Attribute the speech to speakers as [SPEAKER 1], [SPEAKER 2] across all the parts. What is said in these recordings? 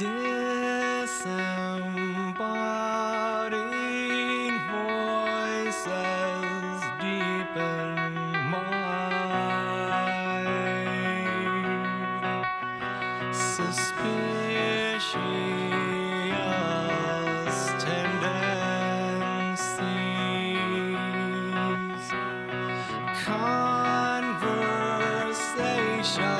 [SPEAKER 1] disembodied voices deep in mine. Suspicious tendencies. Conversation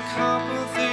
[SPEAKER 1] couple things.